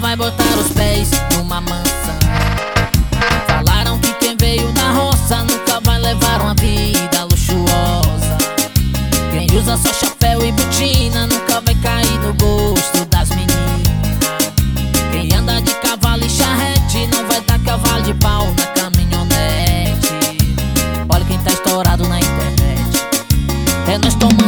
Vai botar os pés numa mansão. Falaram que quem veio da roça nunca vai levar uma vida luxuosa. Quem usa só chapéu e botina nunca vai cair no gosto das meninas. Quem anda de cavalo e charrete não vai dar cavalo de pau na caminhonete. Olha quem tá estourado na internet. É nós tomando.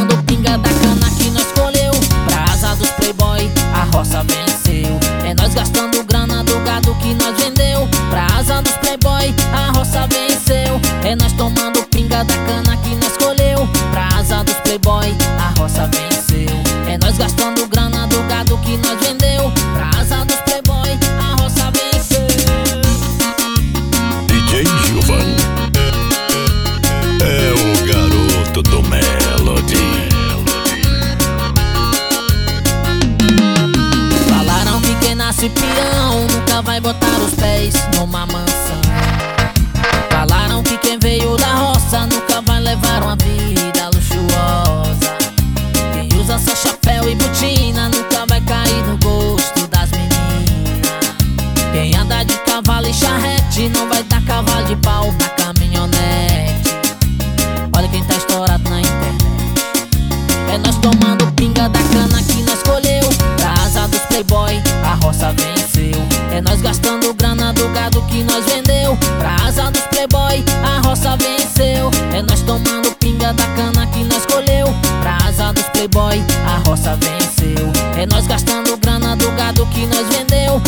Vai botar os pés numa mansão. Falaram que quem veio da roça nunca vai levar uma vida luxuosa. Quem usa só chapéu e botina nunca vai cair no gosto das meninas. Quem anda de cavalo e charrete não vai dar cavalo de pau na caminhonete. Olha quem tá estourado na internet. É nós tomando pinga da cana que nós colheu Pra asa dos playboy, a roça venceu É nós gastando grana do gado que nós vendeu. Pra asa dos playboy, a roça venceu. É nós tomando pinga da cana que nós colheu. Pra asa dos playboy, a roça venceu. É nós gastando grana do gado que nós vendeu